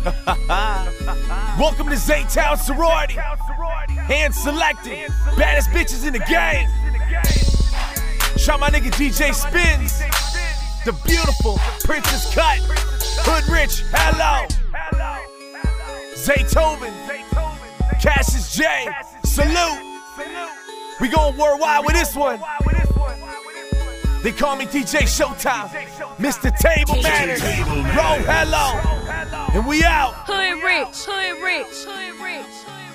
Welcome to Zaytown Sorority. Hand selected. Baddest bitches in the game. Shout my nigga DJ Spinz. The beautiful Princess Cut. Hood Rich. Hello. Zaytoven. Cassius Jay. Salute. We going worldwide with this one. They call me DJ Showtime. Mr. Table Manners. Roll hello. And we out. Hood rich, hood rich, hood rich.